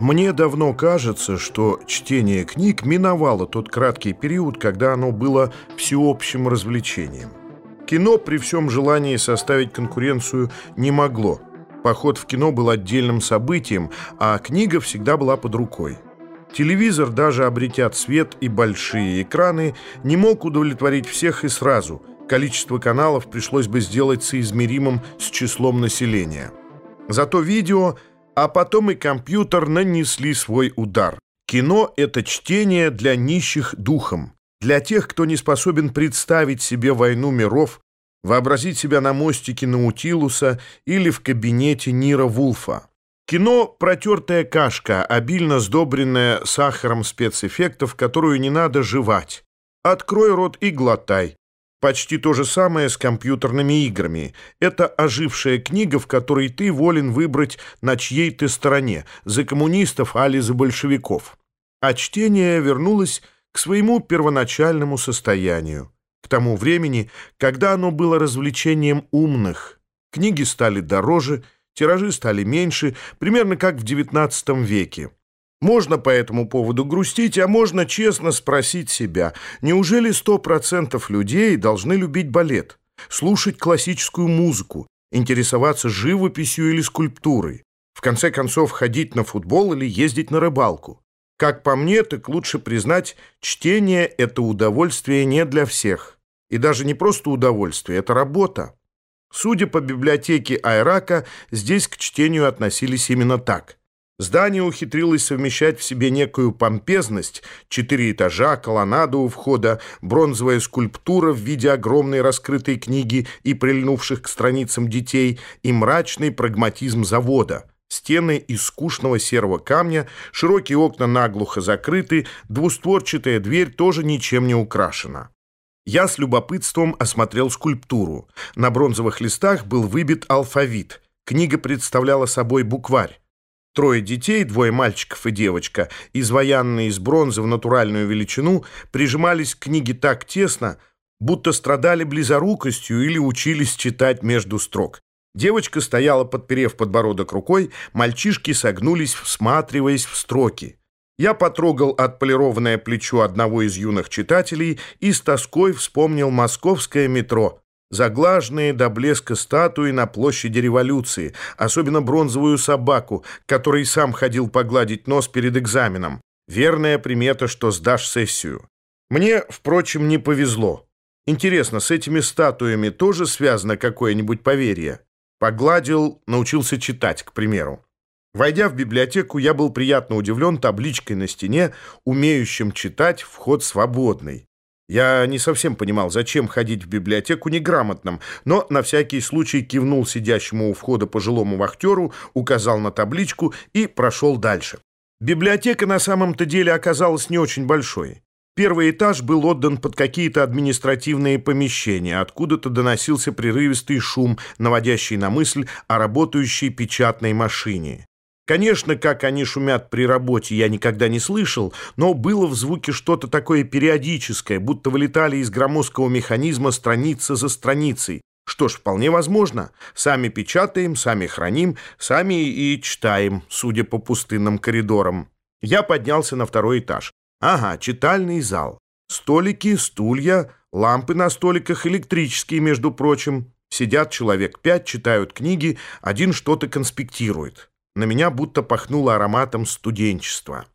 Мне давно кажется, что чтение книг миновало тот краткий период, когда оно было всеобщим развлечением. Кино при всем желании составить конкуренцию не могло. Поход в кино был отдельным событием, а книга всегда была под рукой. Телевизор, даже обретя цвет и большие экраны, не мог удовлетворить всех и сразу. Количество каналов пришлось бы сделать соизмеримым с числом населения. Зато видео – а потом и компьютер нанесли свой удар. Кино — это чтение для нищих духом, для тех, кто не способен представить себе войну миров, вообразить себя на мостике Наутилуса или в кабинете Нира Вулфа. Кино — протертая кашка, обильно сдобренная сахаром спецэффектов, которую не надо жевать. Открой рот и глотай. Почти то же самое с компьютерными играми. Это ожившая книга, в которой ты волен выбрать, на чьей ты стороне, за коммунистов али за большевиков. А чтение вернулось к своему первоначальному состоянию, к тому времени, когда оно было развлечением умных. Книги стали дороже, тиражи стали меньше, примерно как в XIX веке. Можно по этому поводу грустить, а можно честно спросить себя, неужели сто процентов людей должны любить балет, слушать классическую музыку, интересоваться живописью или скульптурой, в конце концов ходить на футбол или ездить на рыбалку? Как по мне, так лучше признать, чтение – это удовольствие не для всех. И даже не просто удовольствие, это работа. Судя по библиотеке Айрака, здесь к чтению относились именно так – Здание ухитрилось совмещать в себе некую помпезность, четыре этажа, колоннаду у входа, бронзовая скульптура в виде огромной раскрытой книги и прильнувших к страницам детей, и мрачный прагматизм завода. Стены из скучного серого камня, широкие окна наглухо закрыты, двустворчатая дверь тоже ничем не украшена. Я с любопытством осмотрел скульптуру. На бронзовых листах был выбит алфавит. Книга представляла собой букварь. Трое детей, двое мальчиков и девочка, изваянные из бронзы в натуральную величину, прижимались к книге так тесно, будто страдали близорукостью или учились читать между строк. Девочка стояла, подперев подбородок рукой, мальчишки согнулись, всматриваясь в строки. Я потрогал отполированное плечо одного из юных читателей и с тоской вспомнил московское метро, Заглаженные до блеска статуи на площади революции, особенно бронзовую собаку, который сам ходил погладить нос перед экзаменом. Верная примета, что сдашь сессию. Мне, впрочем, не повезло. Интересно, с этими статуями тоже связано какое-нибудь поверье? Погладил, научился читать, к примеру. Войдя в библиотеку, я был приятно удивлен табличкой на стене, умеющим читать вход свободный. Я не совсем понимал, зачем ходить в библиотеку неграмотным, но на всякий случай кивнул сидящему у входа пожилому вахтеру, указал на табличку и прошел дальше. Библиотека на самом-то деле оказалась не очень большой. Первый этаж был отдан под какие-то административные помещения, откуда-то доносился прерывистый шум, наводящий на мысль о работающей печатной машине. Конечно, как они шумят при работе, я никогда не слышал, но было в звуке что-то такое периодическое, будто вылетали из громоздкого механизма страница за страницей. Что ж, вполне возможно. Сами печатаем, сами храним, сами и читаем, судя по пустынным коридорам. Я поднялся на второй этаж. Ага, читальный зал. Столики, стулья, лампы на столиках электрические, между прочим. Сидят человек пять, читают книги, один что-то конспектирует. На меня будто пахнуло ароматом студенчества.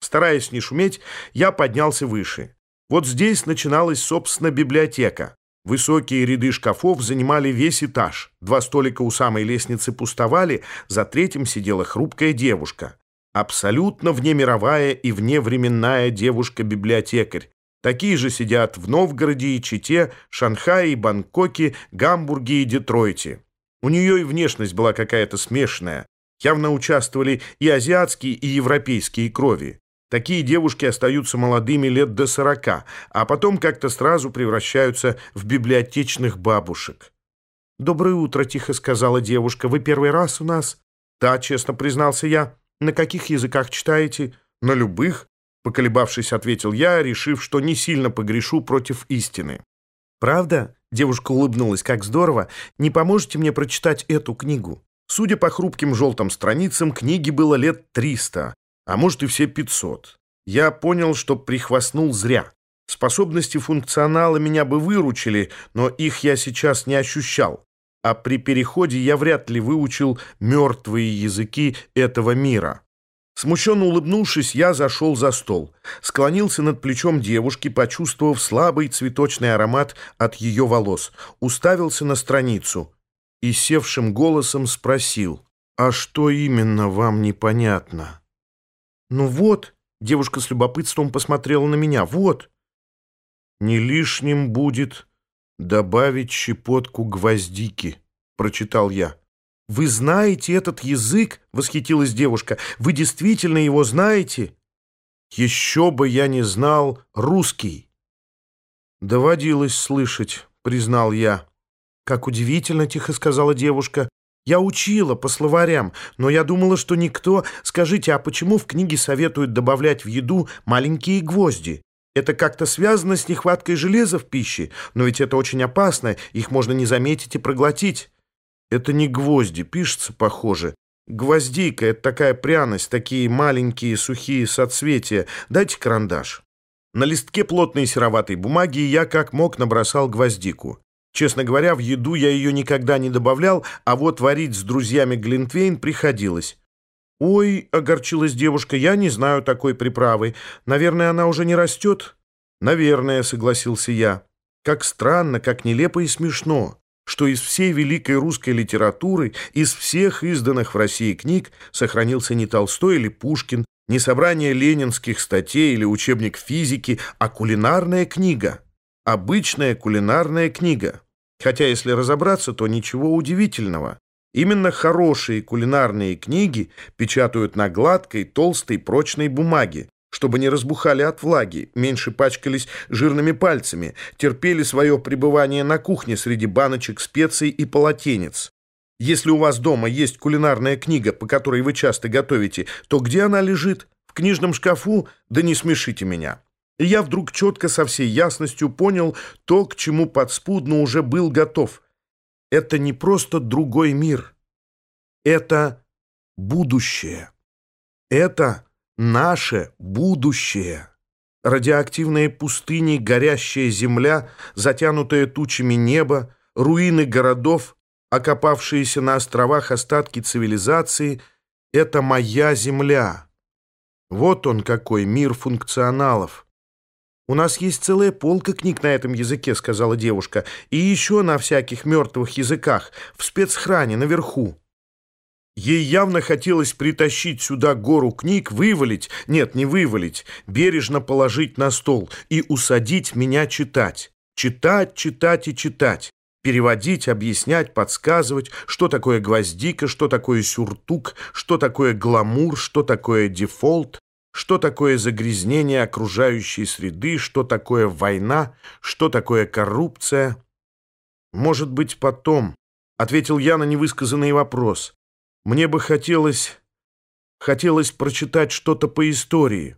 Стараясь не шуметь, я поднялся выше. Вот здесь начиналась, собственно, библиотека. Высокие ряды шкафов занимали весь этаж. Два столика у самой лестницы пустовали, за третьим сидела хрупкая девушка. Абсолютно внемировая и вневременная девушка-библиотекарь. Такие же сидят в Новгороде и Чите, Шанхае Бангкоке, Гамбурге и Детройте. У нее и внешность была какая-то смешанная. Явно участвовали и азиатские, и европейские крови. Такие девушки остаются молодыми лет до сорока, а потом как-то сразу превращаются в библиотечных бабушек. «Доброе утро», — тихо сказала девушка. «Вы первый раз у нас?» «Да», — честно признался я. «На каких языках читаете?» «На любых», — поколебавшись, ответил я, решив, что не сильно погрешу против истины. «Правда?» — девушка улыбнулась. «Как здорово! Не поможете мне прочитать эту книгу?» Судя по хрупким желтым страницам, книге было лет триста. а может и все 500. Я понял, что прихвастнул зря. Способности функционала меня бы выручили, но их я сейчас не ощущал. А при переходе я вряд ли выучил мертвые языки этого мира. Смущенно улыбнувшись, я зашел за стол. Склонился над плечом девушки, почувствовав слабый цветочный аромат от ее волос. Уставился на страницу и севшим голосом спросил, «А что именно вам непонятно?» «Ну вот», — девушка с любопытством посмотрела на меня, «вот». «Не лишним будет добавить щепотку гвоздики», — прочитал я. «Вы знаете этот язык?» — восхитилась девушка. «Вы действительно его знаете?» «Еще бы я не знал русский». «Доводилось слышать», — признал я. «Как удивительно», — тихо сказала девушка. «Я учила по словарям, но я думала, что никто... Скажите, а почему в книге советуют добавлять в еду маленькие гвозди? Это как-то связано с нехваткой железа в пище, но ведь это очень опасно, их можно не заметить и проглотить». Это не гвозди, пишется похоже. Гвоздика — это такая пряность, такие маленькие сухие соцветия. Дайте карандаш. На листке плотной сероватой бумаги я как мог набросал гвоздику. Честно говоря, в еду я ее никогда не добавлял, а вот варить с друзьями глинтвейн приходилось. «Ой», — огорчилась девушка, — «я не знаю такой приправы. Наверное, она уже не растет?» «Наверное», — согласился я. «Как странно, как нелепо и смешно» что из всей великой русской литературы, из всех изданных в России книг сохранился не Толстой или Пушкин, не собрание ленинских статей или учебник физики, а кулинарная книга. Обычная кулинарная книга. Хотя, если разобраться, то ничего удивительного. Именно хорошие кулинарные книги печатают на гладкой, толстой, прочной бумаге, чтобы не разбухали от влаги, меньше пачкались жирными пальцами, терпели свое пребывание на кухне среди баночек специй и полотенец. Если у вас дома есть кулинарная книга, по которой вы часто готовите, то где она лежит? В книжном шкафу? Да не смешите меня. И я вдруг четко со всей ясностью понял то, к чему подспудно уже был готов. Это не просто другой мир. Это будущее. Это наше будущее. Радиоактивные пустыни, горящая земля, затянутая тучами небо, руины городов, окопавшиеся на островах остатки цивилизации — это моя земля. Вот он какой мир функционалов. «У нас есть целая полка книг на этом языке», — сказала девушка, «и еще на всяких мертвых языках, в спецхране наверху». Ей явно хотелось притащить сюда гору книг, вывалить, нет, не вывалить, бережно положить на стол и усадить меня читать. Читать, читать и читать. Переводить, объяснять, подсказывать, что такое гвоздика, что такое сюртук, что такое гламур, что такое дефолт, что такое загрязнение окружающей среды, что такое война, что такое коррупция. «Может быть, потом», — ответил я на невысказанный вопрос. Мне бы хотелось... хотелось прочитать что-то по истории».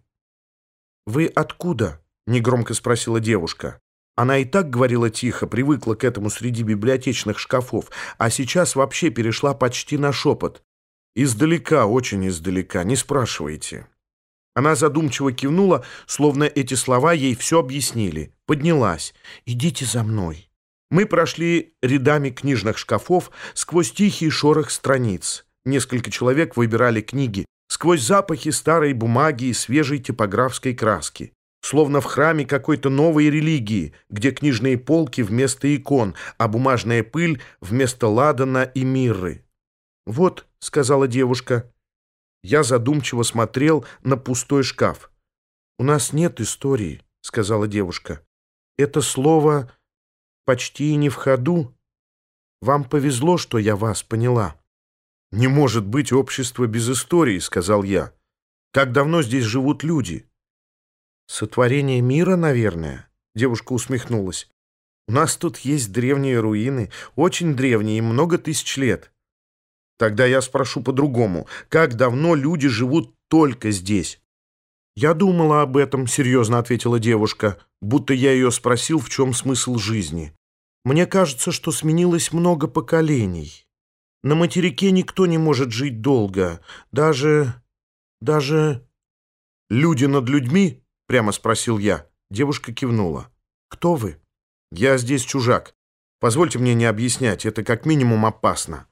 «Вы откуда?» — негромко спросила девушка. Она и так говорила тихо, привыкла к этому среди библиотечных шкафов, а сейчас вообще перешла почти на шепот. «Издалека, очень издалека, не спрашивайте». Она задумчиво кивнула, словно эти слова ей все объяснили. Поднялась. «Идите за мной». Мы прошли рядами книжных шкафов сквозь тихий шорох страниц. Несколько человек выбирали книги сквозь запахи старой бумаги и свежей типографской краски. Словно в храме какой-то новой религии, где книжные полки вместо икон, а бумажная пыль вместо ладана и мирры. «Вот», — сказала девушка. Я задумчиво смотрел на пустой шкаф. «У нас нет истории», — сказала девушка. «Это слово почти не в ходу. Вам повезло, что я вас поняла». «Не может быть общество без истории», — сказал я. «Как давно здесь живут люди?» «Сотворение мира, наверное», — девушка усмехнулась. «У нас тут есть древние руины, очень древние, много тысяч лет». «Тогда я спрошу по-другому. Как давно люди живут только здесь?» «Я думала об этом», — серьезно ответила девушка, будто я ее спросил, в чем смысл жизни. «Мне кажется, что сменилось много поколений». На материке никто не может жить долго. Даже... даже «Люди над людьми?» — прямо спросил я. Девушка кивнула. «Кто вы?» «Я здесь чужак. Позвольте мне не объяснять, это как минимум опасно».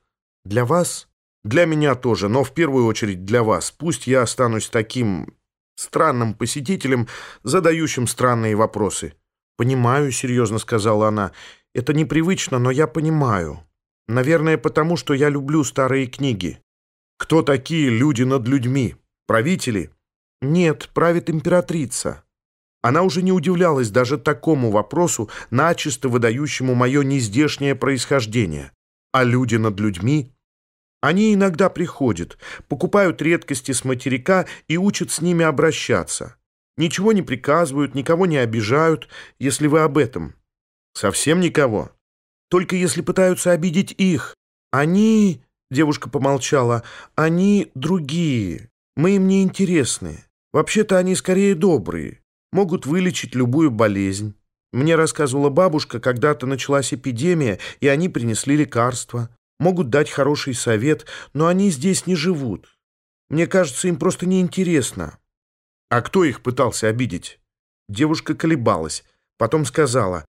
«Для вас?» «Для меня тоже, но в первую очередь для вас. Пусть я останусь таким странным посетителем, задающим странные вопросы». «Понимаю», — серьезно сказала она. «Это непривычно, но я понимаю. Наверное, потому что я люблю старые книги». «Кто такие люди над людьми? Правители?» «Нет, правит императрица». Она уже не удивлялась даже такому вопросу, начисто выдающему мое нездешнее происхождение. А люди над людьми? Они иногда приходят, покупают редкости с материка и учат с ними обращаться. Ничего не приказывают, никого не обижают, если вы об этом. Совсем никого. Только если пытаются обидеть их. Они, девушка помолчала, они другие. Мы им не интересны. Вообще-то они скорее добрые могут вылечить любую болезнь. Мне рассказывала бабушка, когда-то началась эпидемия, и они принесли лекарства. Могут дать хороший совет, но они здесь не живут. Мне кажется, им просто неинтересно. А кто их пытался обидеть? Девушка колебалась, потом сказала,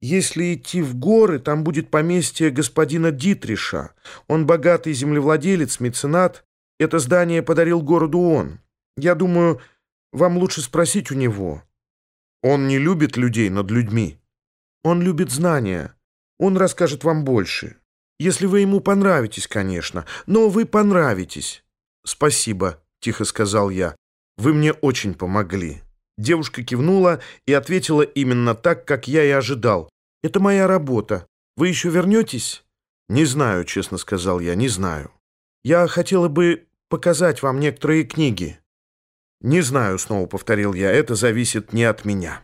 «Если идти в горы, там будет поместье господина Дитриша. Он богатый землевладелец, меценат. Это здание подарил городу он. Я думаю, вам лучше спросить у него. Он не любит людей над людьми. Он любит знания. Он расскажет вам больше. Если вы ему понравитесь, конечно. Но вы понравитесь. Спасибо, тихо сказал я. Вы мне очень помогли. Девушка кивнула и ответила именно так, как я и ожидал. Это моя работа. Вы еще вернетесь? Не знаю, честно сказал я, не знаю. Я хотела бы показать вам некоторые книги. «Не знаю», — снова повторил я, — «это зависит не от меня».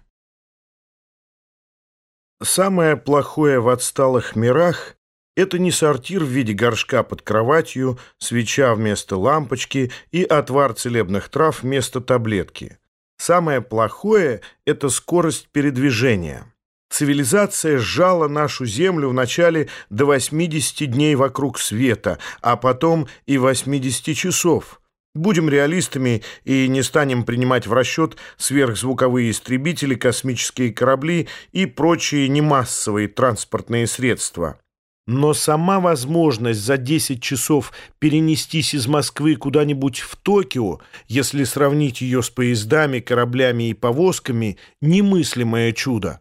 Самое плохое в отсталых мирах — это не сортир в виде горшка под кроватью, свеча вместо лампочки и отвар целебных трав вместо таблетки. Самое плохое — это скорость передвижения. Цивилизация сжала нашу Землю вначале до 80 дней вокруг света, а потом и 80 часов — Будем реалистами и не станем принимать в расчет сверхзвуковые истребители, космические корабли и прочие немассовые транспортные средства. Но сама возможность за 10 часов перенестись из Москвы куда-нибудь в Токио, если сравнить ее с поездами, кораблями и повозками, немыслимое чудо.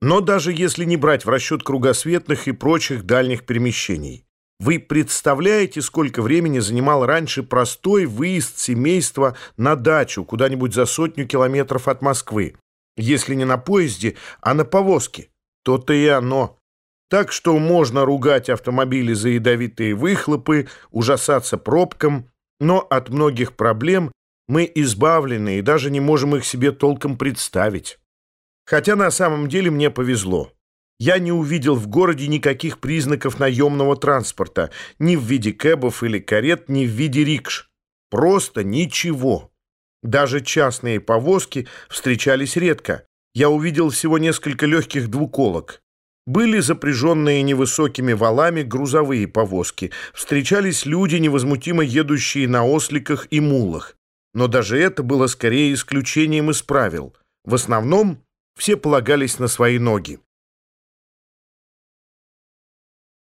Но даже если не брать в расчет кругосветных и прочих дальних перемещений. Вы представляете, сколько времени занимал раньше простой выезд семейства на дачу куда-нибудь за сотню километров от Москвы? Если не на поезде, а на повозке. То-то и оно. Так что можно ругать автомобили за ядовитые выхлопы, ужасаться пробкам, но от многих проблем мы избавлены и даже не можем их себе толком представить. Хотя на самом деле мне повезло. Я не увидел в городе никаких признаков наемного транспорта, ни в виде кэбов или карет, ни в виде рикш. Просто ничего. Даже частные повозки встречались редко. Я увидел всего несколько легких двуколок. Были запряженные невысокими валами грузовые повозки. Встречались люди, невозмутимо едущие на осликах и мулах. Но даже это было скорее исключением из правил. В основном все полагались на свои ноги.